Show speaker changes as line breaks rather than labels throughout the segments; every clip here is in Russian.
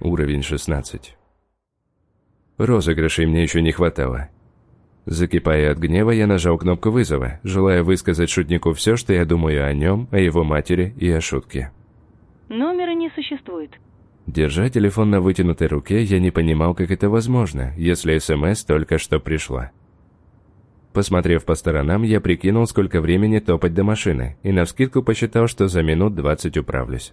Уровень 16. Розыгрышей мне еще не хватало. Закипая от гнева, я нажал кнопку вызова, желая высказать шутнику все, что я думаю о нем, о его матери и о шутке.
Номера не существует.
Держа телефон на вытянутой руке, я не понимал, как это возможно, если СМС только что пришла. Посмотрев по сторонам, я прикинул, сколько времени топать до машины, и навскидку посчитал, что за минут 20 управлюсь.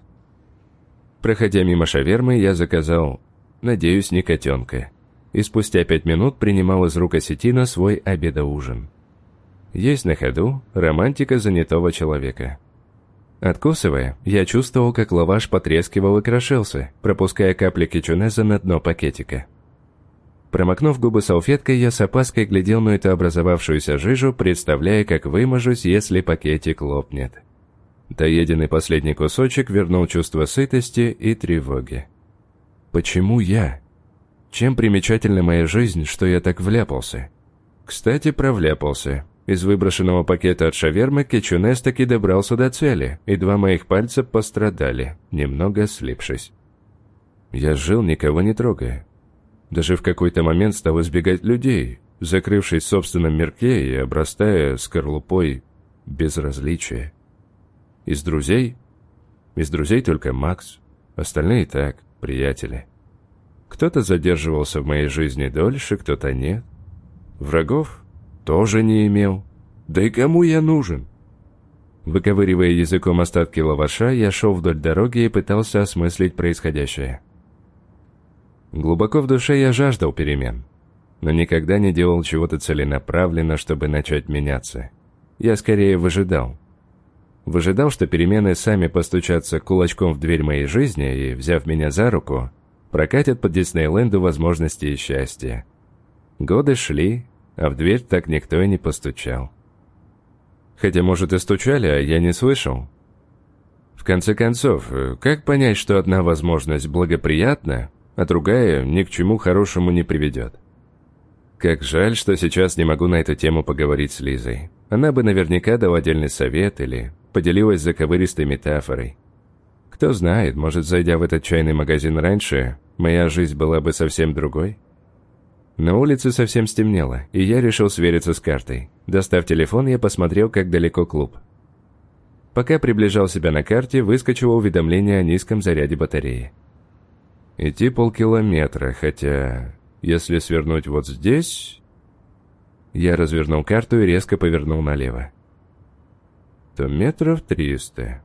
Проходя мимо шавермы, я заказал, надеюсь, не котенка, и спустя пять минут принимал из рук осетина свой обедоужин. Есть на ходу романтика занятого человека. Откусывая, я чувствовал, как лаваш потрескивал и крошился, пропуская капли кетчунеза на дно пакетика. Промокнув губы салфеткой, я с опаской глядел на эту образовавшуюся жижу, представляя, как выможусь, если пакетик лопнет. Доеденный последний кусочек вернул чувство сытости и тревоги. Почему я? Чем примечательна моя жизнь, что я так вляпался? Кстати, провляпался. Из выброшенного пакета от шавермы кетчунес таки добрался до цели, и два моих пальца пострадали, немного слипшись. Я жил, никого не трогая. Даже в какой-то момент стал избегать людей, закрывшись в собственном мирке и обрастая скорлупой безразличия. Из друзей? Из друзей только Макс, остальные так, приятели. Кто-то задерживался в моей жизни дольше, кто-то нет. Врагов тоже не имел. Да и кому я нужен? Выковыривая языком остатки лаваша, я шел вдоль дороги и пытался осмыслить происходящее. Глубоко в душе я жаждал перемен, но никогда не делал чего-то целенаправленно, чтобы начать меняться. Я скорее выжидал. Выжидал, что перемены сами постучатся кулачком в дверь моей жизни и, взяв меня за руку, прокатят по Диснейленду возможности и счастья. Годы шли, а в дверь так никто и не постучал. Хотя, может, и стучали, а я не слышал. В конце концов, как понять, что одна возможность благоприятна, а другая ни к чему хорошему не приведет? Как жаль, что сейчас не могу на эту тему поговорить с Лизой. Она бы наверняка дала отдельный совет или поделилась заковыристой метафорой. Кто знает, может, зайдя в этот чайный магазин раньше, моя жизнь была бы совсем другой. На улице совсем стемнело, и я решил свериться с картой. Достав телефон, я посмотрел, как далеко клуб. Пока приближал себя на карте, выскочило уведомление о низком заряде батареи. Идти полкилометра, хотя... Если свернуть вот здесь... Я развернул карту и резко повернул налево. То метров триста.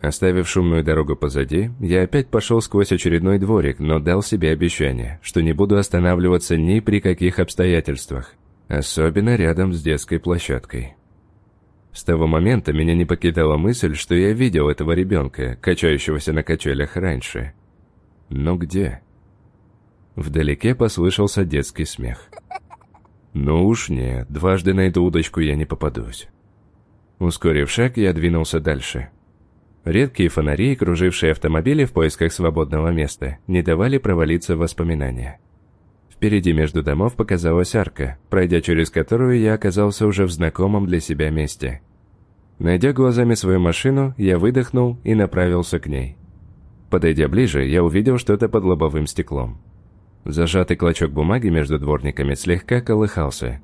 Оставив шумную дорогу позади, я опять пошел сквозь очередной дворик, но дал себе обещание, что не буду останавливаться ни при каких обстоятельствах, особенно рядом с детской площадкой. С того момента меня не покидала мысль, что я видел этого ребенка, качающегося на качелях раньше. Но где? Вдалеке послышался детский смех. Ну уж нет, дважды на эту удочку я не попадусь. Ускорив шаг, я двинулся дальше. Редкие фонари, кружившие автомобили в поисках свободного места, не давали провалиться в воспоминания. Впереди между домов показалась арка, пройдя через которую я оказался уже в знакомом для себя месте. Найдя глазами свою машину, я выдохнул и направился к ней. Подойдя ближе, я увидел что-то под лобовым стеклом. Зажатый клочок бумаги между дворниками слегка колыхался.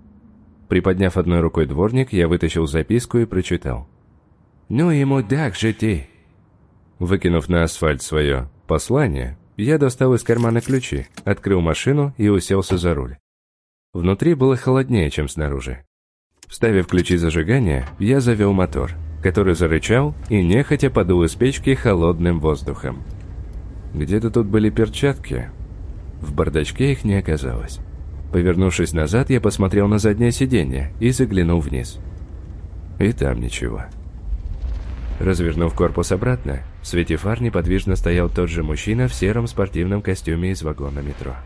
Приподняв одной рукой дворник, я вытащил записку и прочитал. «Ну ему так же ты, Выкинув на асфальт свое послание, я достал из кармана ключи, открыл машину и уселся за руль. Внутри было холоднее, чем снаружи. Вставив ключи зажигания, я завел мотор, который зарычал и нехотя подул из печки холодным воздухом. Где-то тут были перчатки. В бардачке их не оказалось. Повернувшись назад, я посмотрел на заднее сиденье и заглянул вниз. И там ничего. Развернув корпус обратно, в свете фар неподвижно стоял тот же мужчина в сером спортивном костюме из вагона метро.